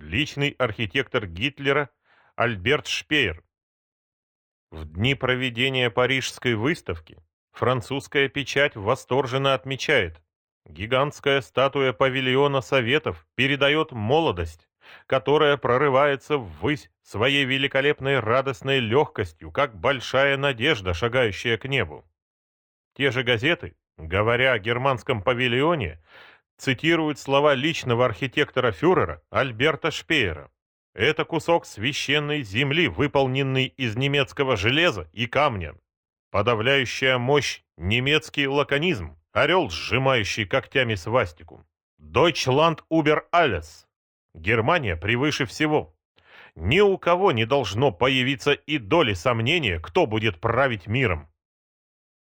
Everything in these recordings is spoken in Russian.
личный архитектор Гитлера Альберт Шпеер. В дни проведения Парижской выставки французская печать восторженно отмечает, гигантская статуя павильона Советов передает молодость, которая прорывается ввысь своей великолепной радостной легкостью, как большая надежда, шагающая к небу. Те же газеты, говоря о германском павильоне, цитируют слова личного архитектора фюрера Альберта Шпеера. Это кусок священной земли, выполненный из немецкого железа и камня. Подавляющая мощь, немецкий лаконизм, орел, сжимающий когтями свастику. Deutschland über alles. Германия превыше всего. Ни у кого не должно появиться и доли сомнения, кто будет править миром.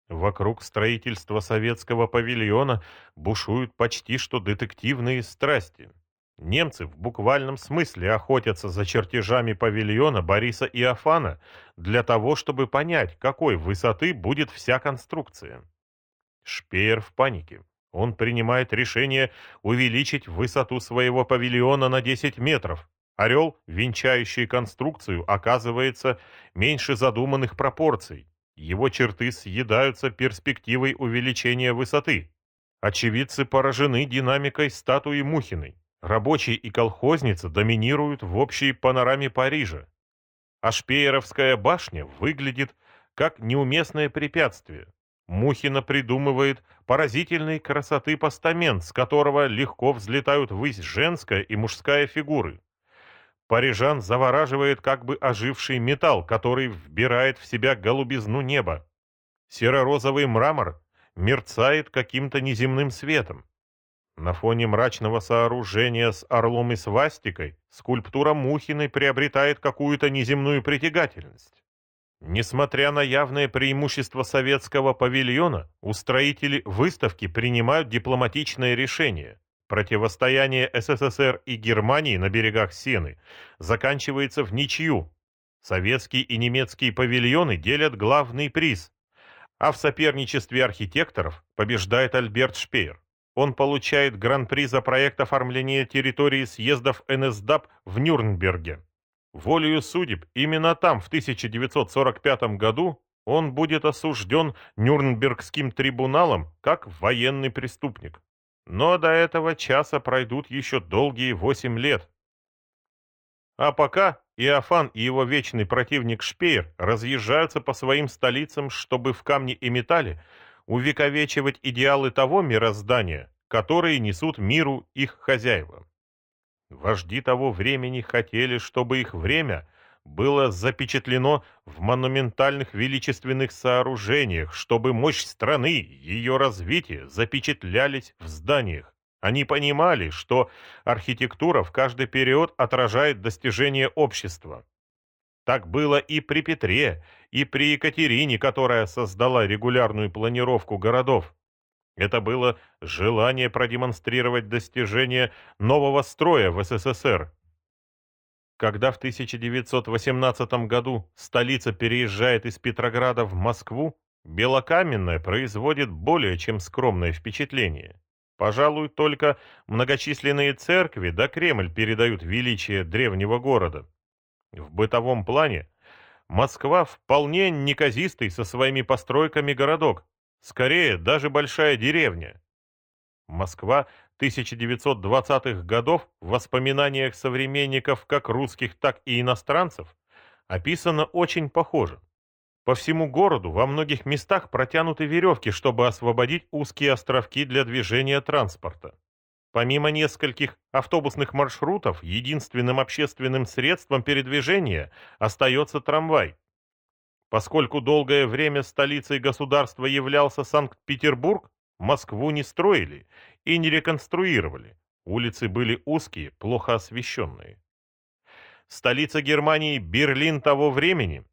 Вокруг строительства советского павильона бушуют почти что детективные страсти. Немцы в буквальном смысле охотятся за чертежами павильона Бориса Иофана для того, чтобы понять, какой высоты будет вся конструкция. Шпеер в панике. Он принимает решение увеличить высоту своего павильона на 10 метров. Орел, венчающий конструкцию, оказывается меньше задуманных пропорций. Его черты съедаются перспективой увеличения высоты. Очевидцы поражены динамикой статуи Мухиной. Рабочие и колхозница доминируют в общей панораме Парижа. А Шпееровская башня выглядит как неуместное препятствие. Мухина придумывает поразительной красоты постамент, с которого легко взлетают ввысь женская и мужская фигуры. Парижан завораживает как бы оживший металл, который вбирает в себя голубизну неба. Серо-розовый мрамор мерцает каким-то неземным светом. На фоне мрачного сооружения с орлом и свастикой скульптура Мухиной приобретает какую-то неземную притягательность. Несмотря на явное преимущество советского павильона, устроители выставки принимают дипломатичное решение. Противостояние СССР и Германии на берегах Сены заканчивается в ничью. Советские и немецкие павильоны делят главный приз, а в соперничестве архитекторов побеждает Альберт Шпеер. Он получает гран-при за проект оформления территории съездов НСДАП в Нюрнберге. Волею судеб, именно там, в 1945 году, он будет осужден Нюрнбергским трибуналом как военный преступник. Но до этого часа пройдут еще долгие восемь лет. А пока Иофан и его вечный противник Шпеер разъезжаются по своим столицам, чтобы в камне и металле увековечивать идеалы того мироздания, которые несут миру их хозяева. Вожди того времени хотели, чтобы их время было запечатлено в монументальных величественных сооружениях, чтобы мощь страны, ее развитие запечатлялись в зданиях. Они понимали, что архитектура в каждый период отражает достижения общества. Так было и при Петре, и при Екатерине, которая создала регулярную планировку городов. Это было желание продемонстрировать достижения нового строя в СССР. Когда в 1918 году столица переезжает из Петрограда в Москву, Белокаменная производит более чем скромное впечатление. Пожалуй, только многочисленные церкви да Кремль передают величие древнего города. В бытовом плане Москва вполне неказистый со своими постройками городок, Скорее, даже большая деревня. Москва 1920-х годов в воспоминаниях современников как русских, так и иностранцев описана очень похоже. По всему городу во многих местах протянуты веревки, чтобы освободить узкие островки для движения транспорта. Помимо нескольких автобусных маршрутов, единственным общественным средством передвижения остается трамвай. Поскольку долгое время столицей государства являлся Санкт-Петербург, Москву не строили и не реконструировали. Улицы были узкие, плохо освещенные. Столица Германии, Берлин того времени,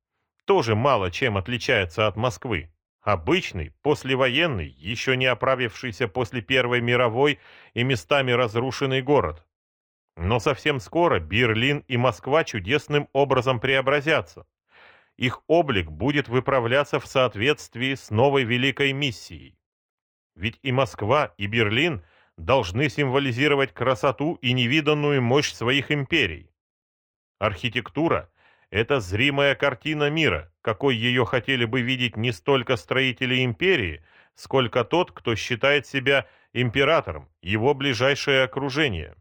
тоже мало чем отличается от Москвы. Обычный, послевоенный, еще не оправившийся после Первой мировой и местами разрушенный город. Но совсем скоро Берлин и Москва чудесным образом преобразятся их облик будет выправляться в соответствии с новой великой миссией. Ведь и Москва, и Берлин должны символизировать красоту и невиданную мощь своих империй. Архитектура – это зримая картина мира, какой ее хотели бы видеть не столько строители империи, сколько тот, кто считает себя императором, его ближайшее окружение.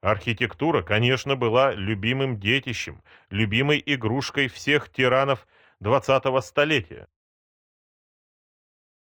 Архитектура, конечно, была любимым детищем, любимой игрушкой всех тиранов 20-го столетия.